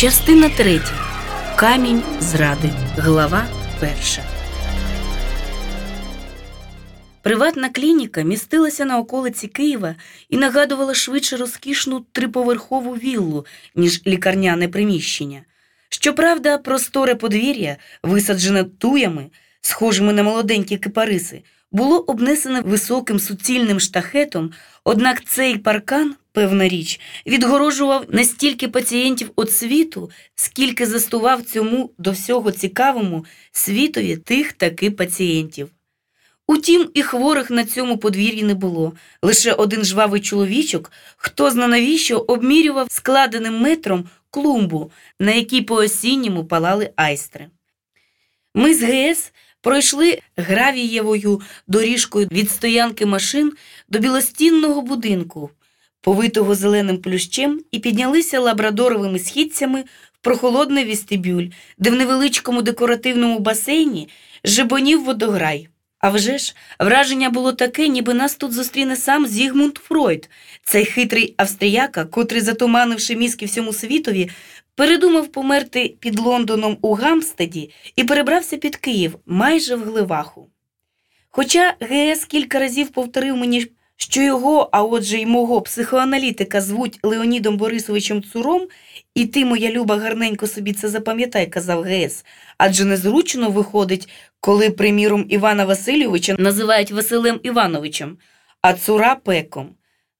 Частина третя. Камінь зради. Глава перша. Приватна клініка містилася на околиці Києва і нагадувала швидше розкішну триповерхову віллу, ніж лікарняне приміщення. Щоправда, просторе подвір'я, висаджене туями, схожими на молоденькі кипариси, було обнесене високим суцільним штахетом, однак цей паркан, певна річ, відгорожував не стільки пацієнтів від світу, скільки застував цьому до всього цікавому світові тих таки пацієнтів. Утім, і хворих на цьому подвір'ї не було. Лише один жвавий чоловічок, хто зна навіщо обмірював складеним метром клумбу, на якій по осінньому палали айстри. Ми з ГС пройшли гравієвою доріжкою від стоянки машин до білостінного будинку, повитого зеленим плющем, і піднялися лабрадоровими східцями в прохолодний вестибюль, де в невеличкому декоративному басейні жебонів водограй. А вже ж, враження було таке, ніби нас тут зустріне сам Зігмунд Фройд, цей хитрий австріяка, котрий, затуманивши мізки всьому світові, передумав померти під Лондоном у Гамстеді і перебрався під Київ майже в Гливаху. Хоча ГС кілька разів повторив мені, що його, а отже й мого психоаналітика звуть Леонідом Борисовичем Цуром, і ти, моя люба, гарненько собі це запам'ятай, казав ГС, адже незручно виходить, коли, приміром, Івана Васильовича називають Василем Івановичем, а Цура пеком,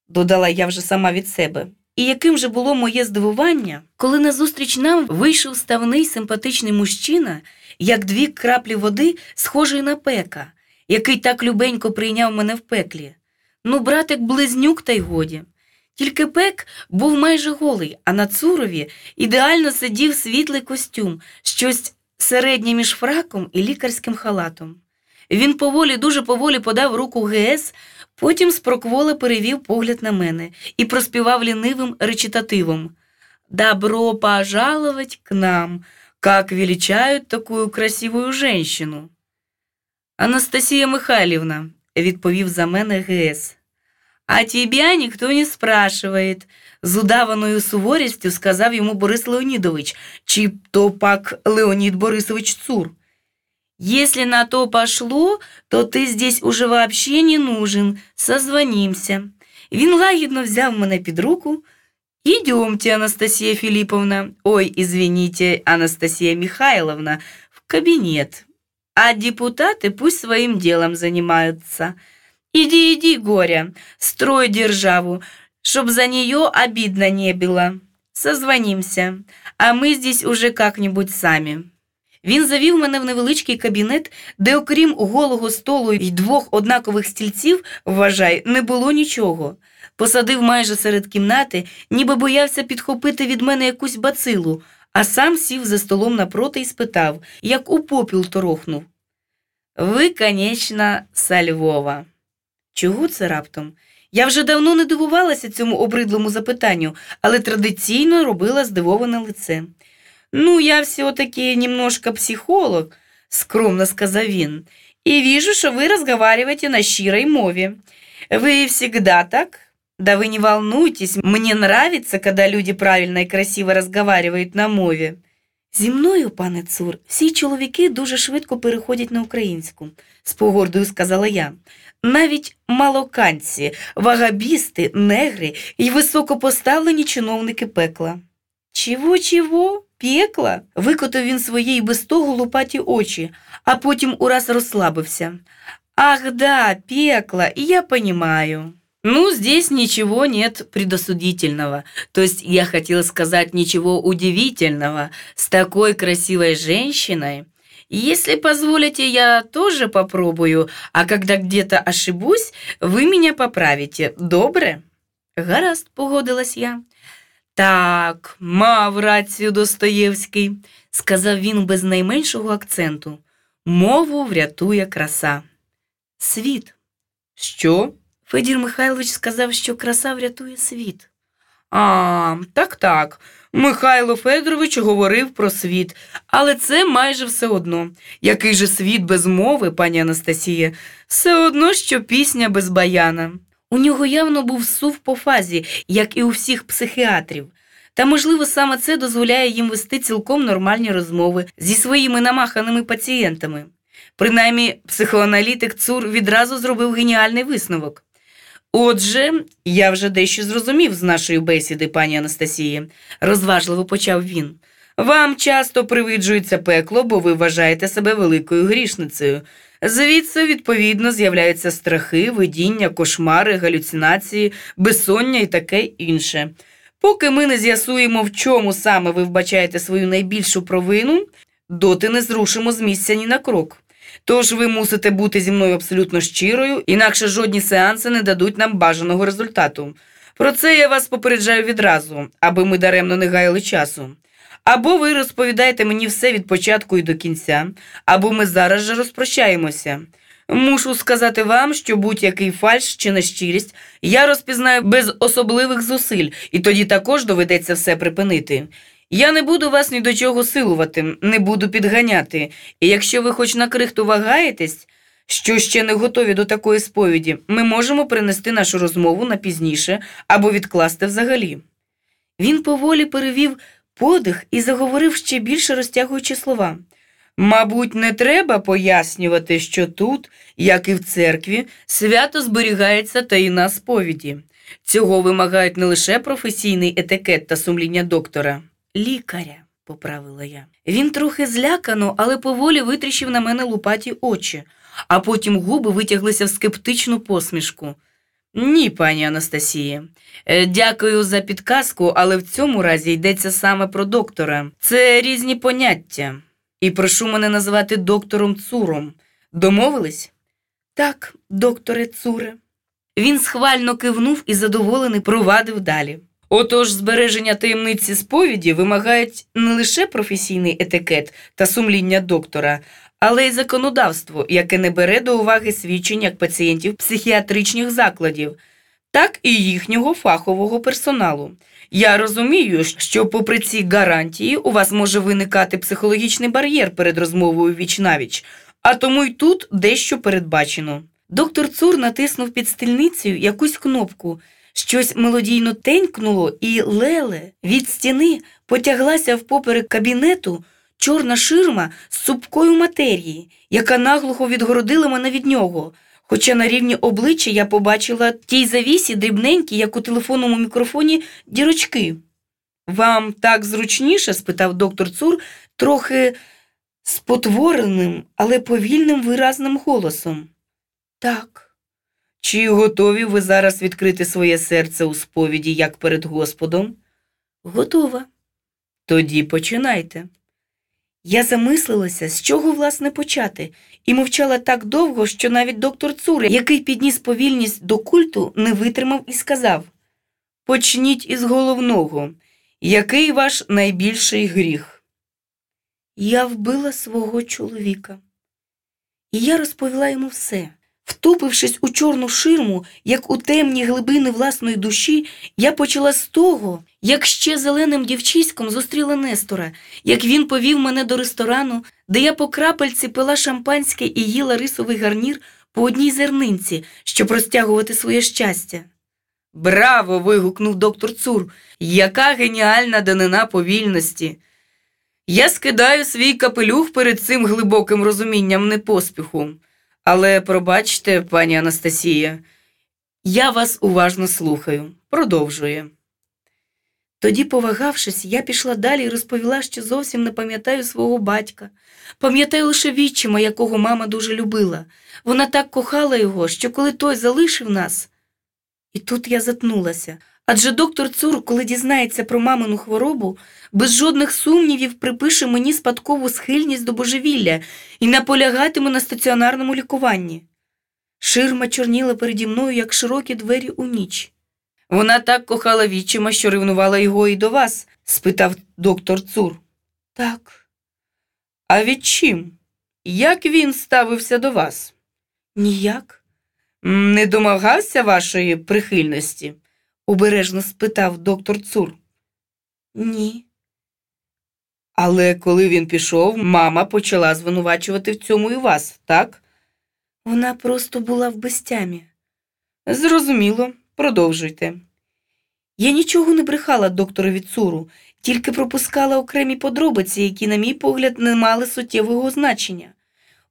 додала я вже сама від себе. І яким же було моє здивування, коли назустріч нам вийшов ставний симпатичний мужчина, як дві краплі води, схожий на пека, який так любенько прийняв мене в пеклі. Ну, братик, близнюк, та й годі. Тільки пек був майже голий, а на цурові ідеально сидів світлий костюм, щось середнє між фраком і лікарським халатом. Він поволі, дуже поволі подав руку ГС, потім спроквола перевів погляд на мене і проспівав лінивим речитативом «Добро пожаловать к нам, как величають таку красивую женщину». Анастасія Михайлівна, відповів за мене ГС. А тебя ніхто не спрашивает, з удаваною суворістю сказав йому Борис Леонідович, чи то пак Леонід Борисович Цур. Если на то пошло, то ты здесь уже вообще не нужен, созвонимся. Він лагідно взяв мене під руку. Идемте, Анастасия Филипповна, ой, извините, Анастасия Михайловна, в кабинет. А депутаты пусть своим делом занимаются. Иди, иди, Горя, строй державу, чтоб за нее обидно не было. Созвонимся, а мы здесь уже как-нибудь самі. Він завів мене в невеличкий кабінет, де, окрім голого столу й двох однакових стільців, вважай, не було нічого. Посадив майже серед кімнати, ніби боявся підхопити від мене якусь бацилу, а сам сів за столом напроти і спитав, як у попіл торохнув. Ви, конечно, со Львова. Чого це раптом? Я вже давно не дивувалася цьому обридлому запитанню, але традиційно робила здивоване лице. Ну, я все-таки немножко психолог, скромно сказав він, и вижу, что вы разговариваете на щирой мове. Вы всегда так? Да вы не волнуйтесь, мне нравится, когда люди правильно и красиво разговаривают на мові. Зі мною, пане Цур, всі чоловіки дуже швидко переходять на українську, з погордою сказала я. Навіть малоканці, вагабісти, негри і високопоставлені чиновники пекла. Чого, чого? Пекла? Викотив він свої й без того лупаті очі, а потім ураз розслабився. Ах, да, пекло, и я понимаю. Ну, здесь ничего нет предосудительного. То есть я хотела сказать ничего удивительного. С такой красивой женщиной. Если позволите, я тоже попробую, а когда где-то ошибусь, вы меня поправите. Добре? Гаразд, погодилась я. Так, мав рацію Достоєвський, сказав він без найменшого акценту. Мову врятує краса. Світ. Що? Федір Михайлович сказав, що краса врятує світ. А, так, так. Михайло Федорович говорив про світ, але це майже все одно. Який же світ без мови, пані Анастасія, все одно, що пісня без баяна. У нього явно був сув по фазі, як і у всіх психіатрів. Та, можливо, саме це дозволяє їм вести цілком нормальні розмови зі своїми намаханими пацієнтами. Принаймні, психоаналітик Цур відразу зробив геніальний висновок. Отже, я вже дещо зрозумів з нашої бесіди, пані Анастасії, розважливо почав він. Вам часто привиджується пекло, бо ви вважаєте себе великою грішницею. Звідси, відповідно, з'являються страхи, видіння, кошмари, галюцинації, безсоння і таке інше. Поки ми не з'ясуємо, в чому саме ви вбачаєте свою найбільшу провину, доти не зрушимо з місця ні на крок. Тож ви мусите бути зі мною абсолютно щирою, інакше жодні сеанси не дадуть нам бажаного результату. Про це я вас попереджаю відразу, аби ми даремно не гаяли часу. Або ви розповідаєте мені все від початку і до кінця, або ми зараз же розпрощаємося. Мушу сказати вам, що будь-який фальш чи нещирість я розпізнаю без особливих зусиль, і тоді також доведеться все припинити. Я не буду вас ні до чого силувати, не буду підганяти, і якщо ви хоч на крихту вагаєтесь, що ще не готові до такої сповіді, ми можемо перенести нашу розмову на пізніше або відкласти взагалі. Він поволі перевів подих і заговорив ще більше розтягуючи слова. Мабуть, не треба пояснювати, що тут, як і в церкві, свято зберігається таїна сповіді. Цього вимагають не лише професійний етикет та сумління доктора, лікаря, поправила я. Він трохи злякано, але поволі витріщив на мене лупаті очі, а потім губи витяглися в скептичну посмішку. Ні, пані Анастасія. Е, Дякую за підказку, але в цьому разі йдеться саме про доктора. Це різні поняття. І прошу мене називати доктором Цуром. Домовились? Так, докторе Цуре. Він схвально кивнув і задоволений провадив далі. Отож, збереження таємниці сповіді вимагають не лише професійний етикет та сумління доктора, але й законодавство, яке не бере до уваги свідчень як пацієнтів психіатричних закладів, так і їхнього фахового персоналу. Я розумію, що, попри ці гарантії, у вас може виникати психологічний бар'єр перед розмовою віч-навіч, а тому й тут дещо передбачено. Доктор Цур натиснув під стільницею якусь кнопку. Щось мелодійно тенькнуло, і леле від стіни потяглася впоперек кабінету чорна ширма з цупкою матерії, яка наглухо відгородила мене від нього. Хоча на рівні обличчя я побачила тій завісі дрібненькі, як у телефонному мікрофоні, дірочки. Вам так зручніше? спитав доктор Цур трохи спотвореним, але повільним виразним голосом. Так. Чи готові ви зараз відкрити своє серце у сповіді, як перед Господом? Готова. Тоді починайте. Я замислилася, з чого власне почати, і мовчала так довго, що навіть доктор Цур, який підніс повільність до культу, не витримав і сказав Почніть із головного. Який ваш найбільший гріх? Я вбила свого чоловіка. І я розповіла йому все. Втупившись у чорну ширму, як у темні глибини власної душі, я почала з того, як ще зеленим дівчиськом зустріла Нестора, як він повів мене до ресторану, де я по крапельці пила шампанське і їла рисовий гарнір по одній зернинці, щоб розтягувати своє щастя. Браво! вигукнув доктор Цур. Яка геніальна данина повільності! Я скидаю свій капелюх перед цим глибоким розумінням непоспіху. Але пробачте, пані Анастасія, я вас уважно слухаю. Продовжує. Тоді, повагавшись, я пішла далі і розповіла, що зовсім не пам'ятаю свого батька. Пам'ятаю лише відчима, якого мама дуже любила. Вона так кохала його, що коли той залишив нас. І тут я затнулася. Адже доктор Цур, коли дізнається про мамину хворобу, без жодних сумнівів припише мені спадкову схильність до божевілля і наполягатиме на стаціонарному лікуванні. Ширма чорніла переді мною, як широкі двері у ніч. Вона так кохала відчима, що ревнувала його і до вас? спитав доктор Цур. Так. А від чим? Як він ставився до вас? Ніяк. Не домагався вашої прихильності? Обережно спитав доктор Цур. Ні. Але коли він пішов, мама почала звинувачувати в цьому і вас, так? Вона просто була в безтямі. Зрозуміло, продовжуйте. Я нічого не брехала докторові Цуру, тільки пропускала окремі подробиці, які, на мій погляд, не мали суттєвого значення.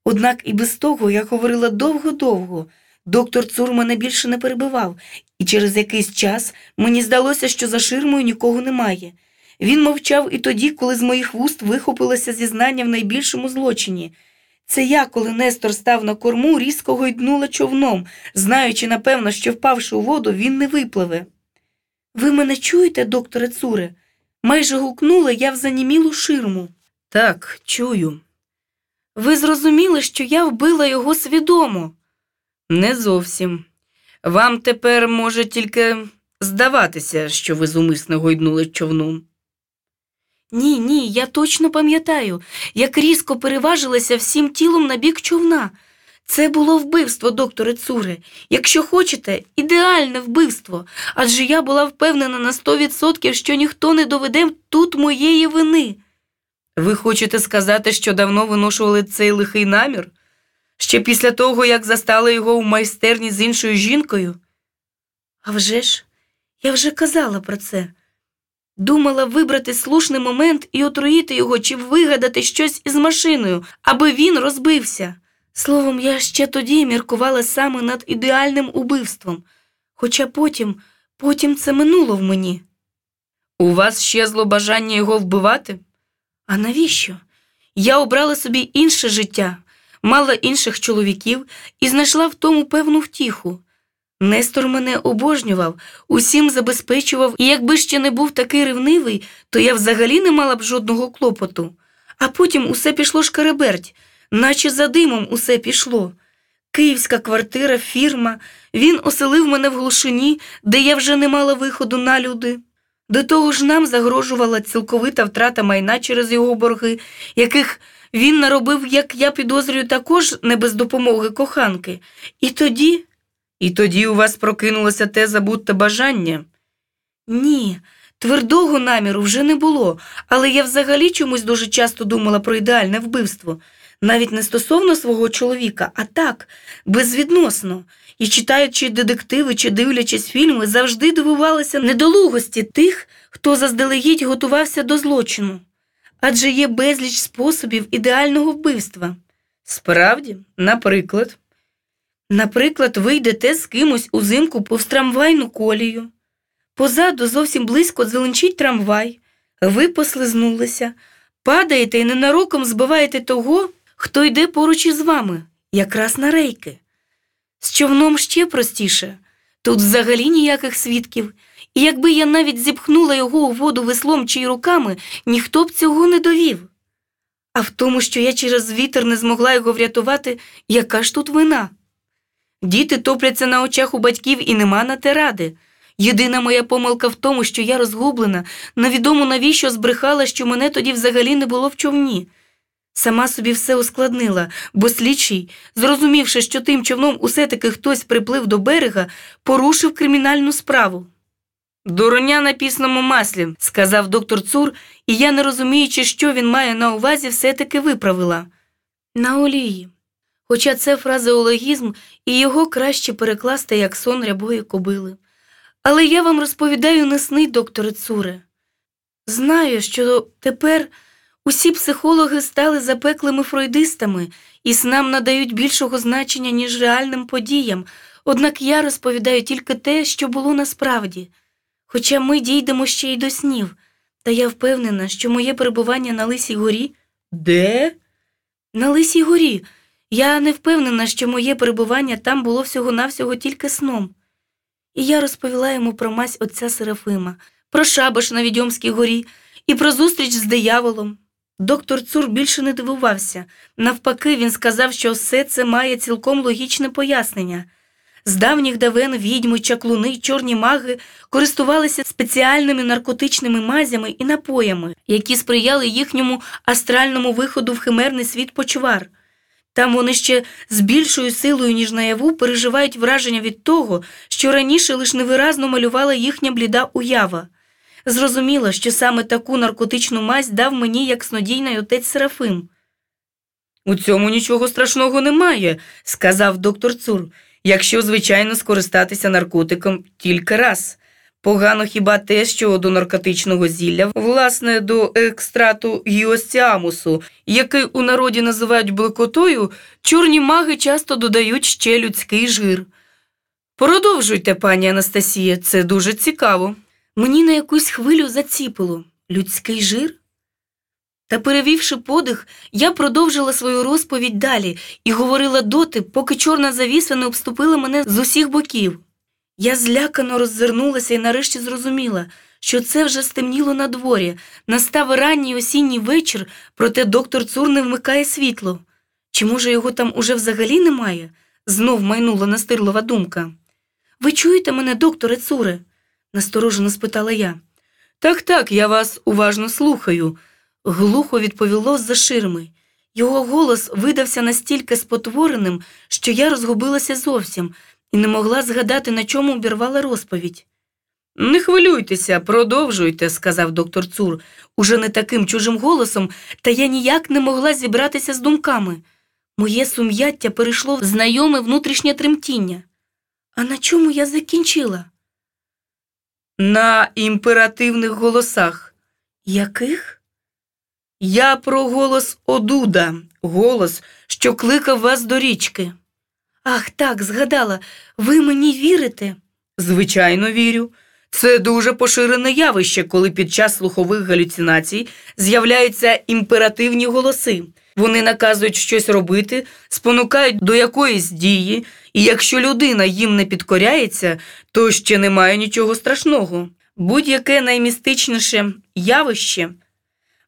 Однак і без того я говорила довго-довго. Доктор Цур мене більше не перебивав, і через якийсь час мені здалося, що за ширмою нікого немає. Він мовчав і тоді, коли з моїх вуст вихопилося зізнання в найбільшому злочині. Це я, коли Нестор став на корму, різко гойднула човном, знаючи, напевно, що впавши у воду, він не випливе. Ви мене чуєте, докторе Цуре? Майже гукнула я в занімілу ширму. Так, чую. Ви зрозуміли, що я вбила його свідомо? Не зовсім. Вам тепер може тільки здаватися, що ви зумисне гойднули човном. Ні, ні, я точно пам'ятаю, як різко переважилася всім тілом на бік човна. Це було вбивство, докторе Цуре. Якщо хочете, ідеальне вбивство, адже я була впевнена на сто відсотків, що ніхто не доведе тут моєї вини. Ви хочете сказати, що давно виношували цей лихий намір? Ще після того, як застали його у майстерні з іншою жінкою? А вже ж, я вже казала про це. Думала вибрати слушний момент і отруїти його чи вигадати щось із машиною, аби він розбився. Словом, я ще тоді міркувала саме над ідеальним убивством, хоча потім, потім це минуло в мені. У вас щезло бажання його вбивати? А навіщо? Я обрала собі інше життя, мала інших чоловіків і знайшла в тому певну втіху. Нестор мене обожнював, усім забезпечував, і якби ще не був такий ревнивий, то я взагалі не мала б жодного клопоту. А потім усе пішло шкареберть, наче за димом усе пішло. Київська квартира, фірма, він оселив мене в глушині, де я вже не мала виходу на люди. До того ж нам загрожувала цілковита втрата майна через його борги, яких він наробив, як я підозрюю, також не без допомоги коханки. І тоді. І тоді у вас прокинулося те забутте бажання? Ні, твердого наміру вже не було, але я взагалі чомусь дуже часто думала про ідеальне вбивство, навіть не стосовно свого чоловіка, а так, безвідносно. І читаючи детективи чи дивлячись фільми, завжди дивувалася недолугості тих, хто заздалегідь готувався до злочину. Адже є безліч способів ідеального вбивства. Справді, наприклад. Наприклад, ви йдете з кимось узимку повз трамвайну колію. Позаду зовсім близько зеленчить трамвай, ви послизнулися, падаєте і ненароком збиваєте того, хто йде поруч із вами, якраз на рейки. З човном ще простіше. Тут взагалі ніяких свідків, і якби я навіть зіпхнула його у воду веслом чи й руками, ніхто б цього не довів. А в тому, що я через вітер не змогла його врятувати, яка ж тут вина? Діти топляться на очах у батьків і нема на те ради. Єдина моя помилка в тому, що я розгублена, невідомо навіщо збрехала, що мене тоді взагалі не було в човні. Сама собі все ускладнила, бо слідчий, зрозумівши, що тим човном усе таки хтось приплив до берега, порушив кримінальну справу. Дурня на пісному маслі, сказав доктор Цур, і я, не розуміючи, що він має на увазі, все таки виправила. На олії. Хоча це фразеологізм, і його краще перекласти як сон рябої кобили. Але я вам розповідаю не сни, докторе Цуре. Знаю, що тепер усі психологи стали запеклими фройдистами і снам надають більшого значення, ніж реальним подіям, однак я розповідаю тільки те, що було насправді. Хоча ми дійдемо ще й до снів, та я впевнена, що моє перебування на Лисій горі. Де? На Лисій горі. Я не впевнена, що моє перебування там було всього-навсього тільки сном. І я розповіла йому про мазь отця Серафима, про шабаш на Відьомській горі і про зустріч з дияволом. Доктор Цур більше не дивувався. Навпаки, він сказав, що все це має цілком логічне пояснення. З давніх давен відьми, чаклуни, чорні маги користувалися спеціальними наркотичними мазями і напоями, які сприяли їхньому астральному виходу в химерний світ почвар. Там вони ще з більшою силою, ніж наяву, переживають враження від того, що раніше лише невиразно малювала їхня бліда уява. Зрозуміло, що саме таку наркотичну мазь дав мені як снодійний отець Серафим. У цьому нічого страшного немає, сказав доктор Цур, якщо, звичайно, скористатися наркотиком тільки раз. Погано хіба те, що до наркотичного зілля, власне, до екстрату гіостіамусу, який у народі називають блекотою, чорні маги часто додають ще людський жир. Продовжуйте, пані Анастасія, це дуже цікаво. Мені на якусь хвилю заціпило людський жир. Та, перевівши подих, я продовжила свою розповідь далі і говорила доти, поки чорна завіса не обступила мене з усіх боків. Я злякано роззирнулася і нарешті зрозуміла, що це вже стемніло на дворі. Настав ранній осінній вечір, проте доктор Цур не вмикає світло. Чи, може, його там уже взагалі немає? Знов майнула настирлива думка. Ви чуєте мене, докторе Цуре? насторожено спитала я. Так, так, я вас уважно слухаю, глухо відповіло з-за ширми. Його голос видався настільки спотвореним, що я розгубилася зовсім і не могла згадати, на чому обірвала розповідь. Не хвилюйтеся, продовжуйте, сказав доктор Цур, уже не таким чужим голосом, та я ніяк не могла зібратися з думками. Моє сум'яття перейшло в знайоме внутрішнє тремтіння. А на чому я закінчила? На імперативних голосах. Яких? Я про голос Одуда, голос, що кликав вас до річки. Ах, так, згадала, ви мені вірите? Звичайно, вірю. Це дуже поширене явище, коли під час слухових галюцинацій з'являються імперативні голоси. Вони наказують щось робити, спонукають до якоїсь дії, і якщо людина їм не підкоряється, то ще немає нічого страшного. Будь-яке наймістичніше явище,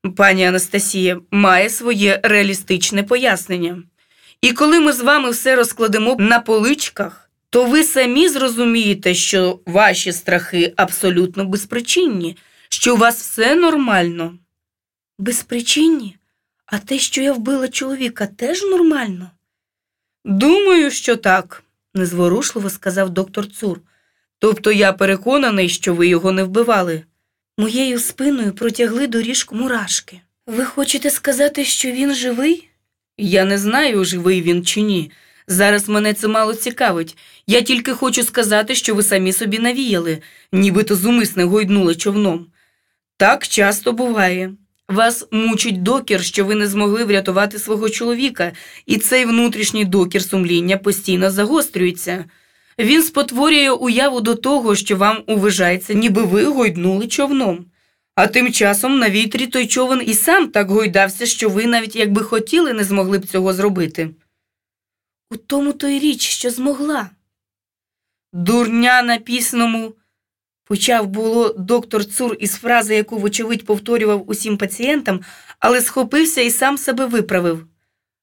пані Анастасія, має своє реалістичне пояснення. І коли ми з вами все розкладемо на поличках, то ви самі зрозумієте, що ваші страхи абсолютно безпричинні, що у вас все нормально. Безпричинні? А те, що я вбила чоловіка, теж нормально? Думаю, що так, незворушливо сказав доктор Цур. Тобто я переконаний, що ви його не вбивали. Моєю спиною протягли доріжку мурашки. Ви хочете сказати, що він живий? Я не знаю, живий він чи ні. Зараз мене це мало цікавить. Я тільки хочу сказати, що ви самі собі навіяли, нібито зумисне гойднули човном. Так часто буває. Вас мучить докір, що ви не змогли врятувати свого чоловіка, і цей внутрішній докір сумління постійно загострюється. Він спотворює уяву до того, що вам уважається, ніби ви гойднули човном. А тим часом на вітрі той човен і сам так гойдався, що ви навіть якби хотіли, не змогли б цього зробити. У тому то й річ, що змогла. Дурня на пісному. Почав було доктор Цур із фрази, яку, вочевидь, повторював усім пацієнтам, але схопився і сам себе виправив.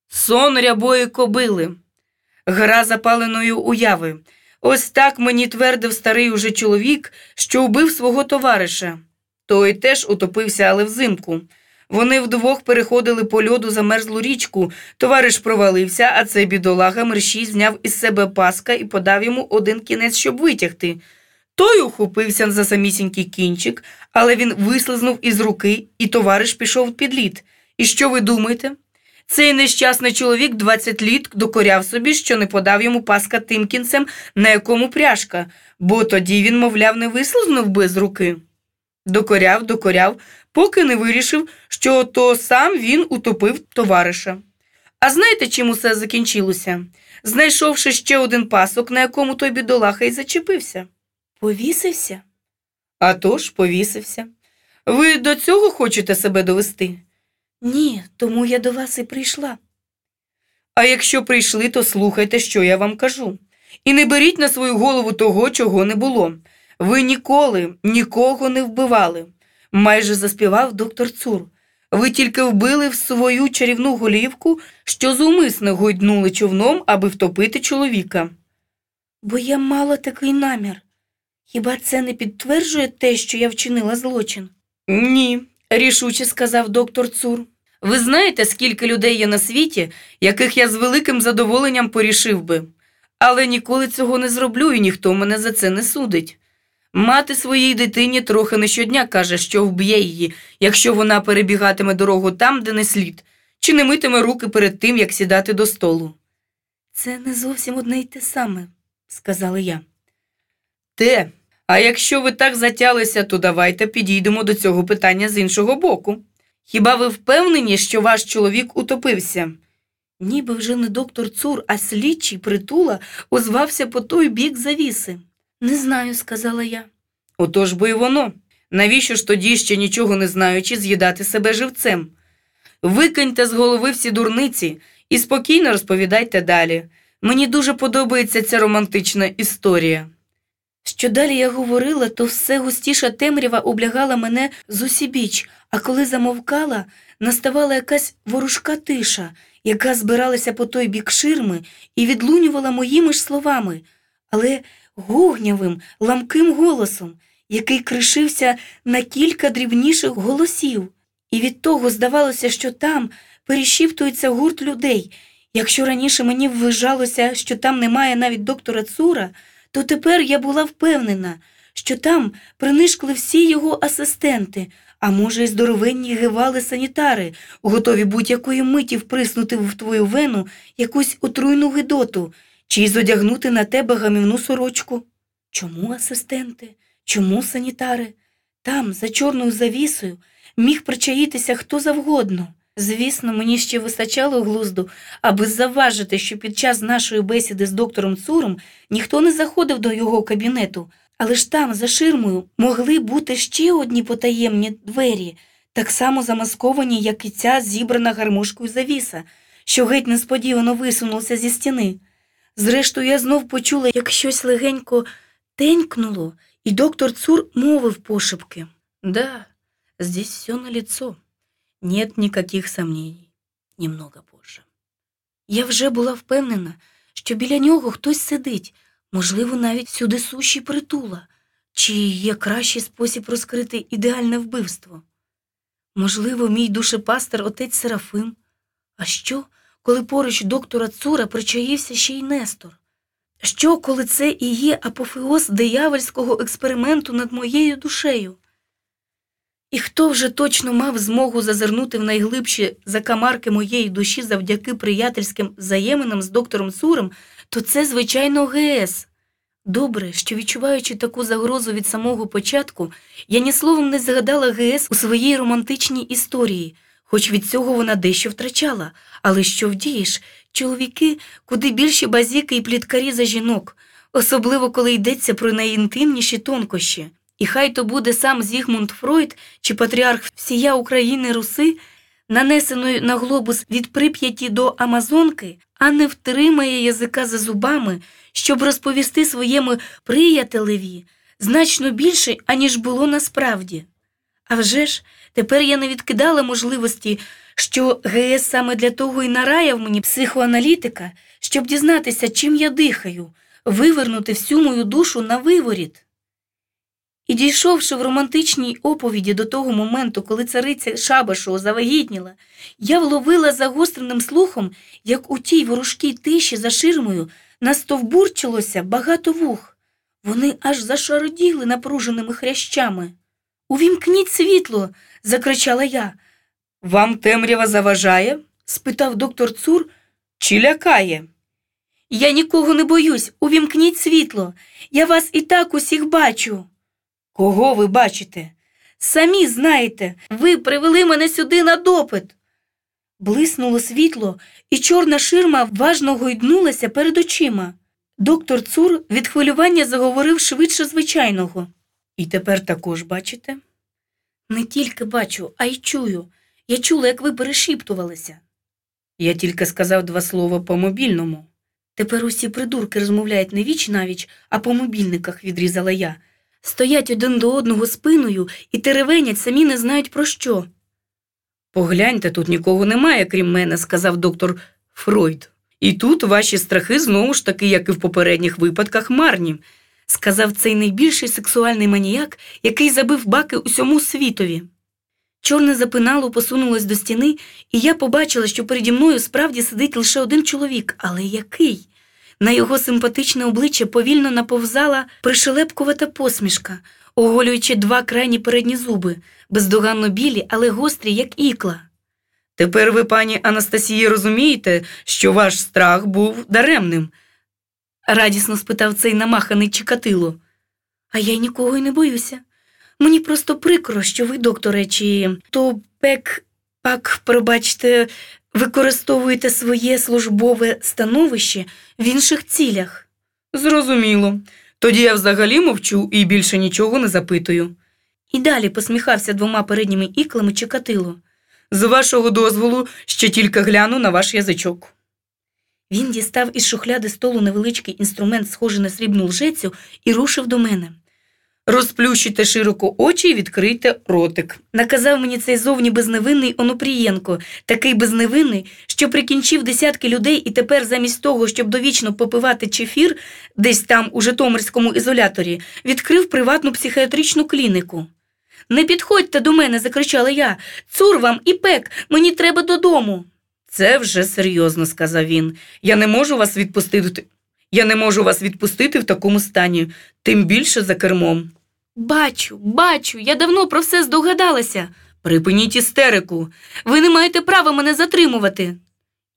Сон рябої кобили, гра запаленої уяви. Ось так мені твердив старий уже чоловік, що вбив свого товариша. Той теж утопився, але взимку. Вони вдвох переходили по льоду замерзлу річку. Товариш провалився, а цей бідолага мерщій зняв із себе паска і подав йому один кінець, щоб витягти. Той ухопився за самісінький кінчик, але він вислизнув із руки, і товариш пішов під лід. І що ви думаєте? Цей нещасний чоловік 20 літ докоряв собі, що не подав йому паска тим кінцем, на якому пряжка, бо тоді він, мовляв, не вислизнув би з руки. Докоряв, докоряв, поки не вирішив, що то сам він утопив товариша. А знаєте, чим усе закінчилося? Знайшовши ще один пасок, на якому той бідолаха й зачепився. Повісився? А тож, повісився. Ви до цього хочете себе довести? Ні, тому я до вас і прийшла. А якщо прийшли, то слухайте, що я вам кажу. І не беріть на свою голову того, чого не було. Ви ніколи нікого не вбивали, майже заспівав доктор Цур. Ви тільки вбили в свою чарівну голівку, що зумисне гойднули човном, аби втопити чоловіка. Бо я мала такий намір. Хіба це не підтверджує те, що я вчинила злочин? Ні, рішуче сказав доктор Цур. Ви знаєте, скільки людей є на світі, яких я з великим задоволенням порішив би, але ніколи цього не зроблю, і ніхто мене за це не судить. Мати своїй дитині трохи не щодня каже, що вб'є її, якщо вона перебігатиме дорогу там, де не слід, чи не митиме руки перед тим, як сідати до столу. Це не зовсім одне й те саме, сказала я. Те, А якщо ви так затялися, то давайте підійдемо до цього питання з іншого боку. Хіба ви впевнені, що ваш чоловік утопився? Ніби вже не доктор Цур, а слідчий притула озвався по той бік завіси. Не знаю, сказала я. Отож бо й воно. Навіщо ж тоді, ще нічого не знаючи, з'їдати себе живцем? Викиньте з голови всі дурниці і спокійно розповідайте далі. Мені дуже подобається ця романтична історія. Що далі я говорила, то все густіша темрява облягала мене зусібіч, а коли замовкала, наставала якась ворушка тиша, яка збиралася по той бік ширми і відлунювала моїми ж словами, але гугнявим, ламким голосом, який кришився на кілька дрібніших голосів, і від того здавалося, що там перешіптується гурт людей. Якщо раніше мені вважалося, що там немає навіть доктора Цура, то тепер я була впевнена, що там принишкли всі його асистенти, а може, й здоровенні гивали санітари, готові будь-якої миті вприснути в твою вену якусь отруйну гидоту чи зодягнути на тебе гамівну сорочку. Чому асистенти? Чому санітари? Там, за чорною завісою, міг причаїтися хто завгодно. Звісно, мені ще вистачало глузду, аби заважити, що під час нашої бесіди з доктором Цуром ніхто не заходив до його кабінету, але ж там, за ширмою, могли бути ще одні потаємні двері, так само замасковані, як і ця зібрана гармошкою завіса, що геть несподівано висунулася зі стіни. Зрештою, я знов почула, як щось легенько тенькнуло, і доктор Цур мовив пошепки. Да, здесь все на лицо. Нет никаких сомнений. Немного позже. Я вже була впевнена, що біля нього хтось сидить, можливо, навіть сюди сущий притула, чи є кращий спосіб розкрити ідеальне вбивство. Можливо, мій душепастер отець Серафим. А що, коли поруч доктора Цура причаївся ще й Нестор? Що, коли це і є апофеоз диявольського експерименту над моєю душею? І хто вже точно мав змогу зазирнути в найглибші закамарки моєї душі завдяки приятельським взаєминам з доктором Цуром, то це, звичайно, ГС. Добре, що відчуваючи таку загрозу від самого початку, я ні словом не згадала ГС у своїй романтичній історії, хоч від цього вона дещо втрачала. Але що вдієш, чоловіки куди більші базіки і пліткарі за жінок, особливо коли йдеться про найінтимніші тонкощі. І хай то буде сам Зігмунд Фройд чи патріарх всія України Руси, нанесеної на глобус від Прип'яті до Амазонки, а не втримає язика за зубами, щоб розповісти своєму приятелеві значно більше, аніж було насправді. А вже ж, тепер я не відкидала можливості, що ГС саме для того і нараяв мені психоаналітика, щоб дізнатися, чим я дихаю, вивернути всю мою душу на виворіт. І дійшовши в романтичній оповіді до того моменту, коли цариця Шабашова завагітніла, я вловила загостреним слухом, як у тій ворожкій тиші за ширмою настовбурчилося багато вух. Вони аж зашароділи напруженими хрящами. Увімкніть світло, закричала я. Вам темрява заважає? спитав доктор Цур, чи лякає. Я нікого не боюсь, увімкніть світло. Я вас і так усіх бачу. Кого ви бачите? Самі знаєте, ви привели мене сюди на допит. Блиснуло світло, і чорна ширма важно гойднулася перед очима. Доктор Цур від хвилювання заговорив швидше звичайного. І тепер також бачите? Не тільки бачу, а й чую. Я чула, як ви перешіптувалися. Я тільки сказав два слова по мобільному. Тепер усі придурки розмовляють не віч навіч, а по мобільниках, відрізала я. Стоять один до одного спиною і теревенять, самі не знають про що. Погляньте, тут нікого немає, крім мене, сказав доктор Фройд. І тут ваші страхи знову ж таки, як і в попередніх випадках, марні, сказав цей найбільший сексуальний маніяк, який забив баки усьому світові. Чорне запинало посунулось до стіни, і я побачила, що переді мною справді сидить лише один чоловік, але який? На його симпатичне обличчя повільно наповзала пришелепкувата посмішка, оголюючи два крайні передні зуби, бездоганно білі, але гострі, як ікла. Тепер ви, пані Анастасії, розумієте, що ваш страх був даремним? радісно спитав цей намаханий Чикатило. А я нікого й не боюся. Мені просто прикро, що ви, докторе, чи то пек, пак, пробачте, використовуєте своє службове становище в інших цілях. Зрозуміло. Тоді я взагалі мовчу і більше нічого не запитую. І далі посміхався двома передніми іклами Чикатило. З вашого дозволу ще тільки гляну на ваш язичок. Він дістав із шухляди столу невеличкий інструмент, схожий на срібну лжецю, і рушив до мене. Розплющуйте широко очі і відкрийте ротик. Наказав мені цей зовні безневинний Онупрієнко, такий безневинний, що прикінчив десятки людей і тепер замість того, щоб довічно попивати чефір десь там у Житомирському ізоляторі, відкрив приватну психіатричну клініку. Не підходьте до мене, закричала я. Цур вам і пек, мені треба додому. Це вже серйозно, сказав він. Я не можу вас відпустити. Я не можу вас відпустити в такому стані, тим більше за кермом. Бачу, бачу, я давно про все здогадалася. Припиніть істерику. Ви не маєте права мене затримувати.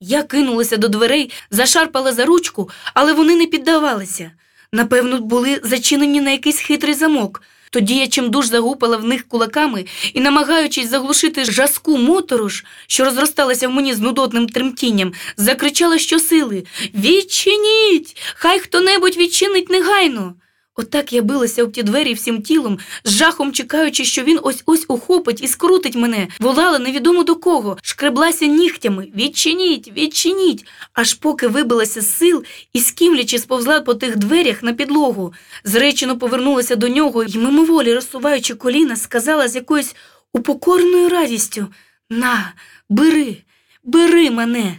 Я кинулася до дверей, зашарпала за ручку, але вони не піддавалися. Напевно, були зачинені на якийсь хитрий замок. Тоді я чимдуж загупала в них кулаками і, намагаючись заглушити жаску моторож, що розросталася в мені з нудотним тремтінням, закричала щосили Відчиніть! Хай хто-небудь відчинить негайно. Отак я билася об ті двері всім тілом, з жахом чекаючи, що він ось-ось ухопить і скрутить мене, волала невідомо до кого, шкреблася нігтями Відчиніть, відчиніть, аж поки вибилася з сил і скімлячи сповзла по тих дверях на підлогу. Зречено повернулася до нього і, мимоволі розсуваючи коліна, сказала з якоюсь упокореною радістю На, бери, бери мене.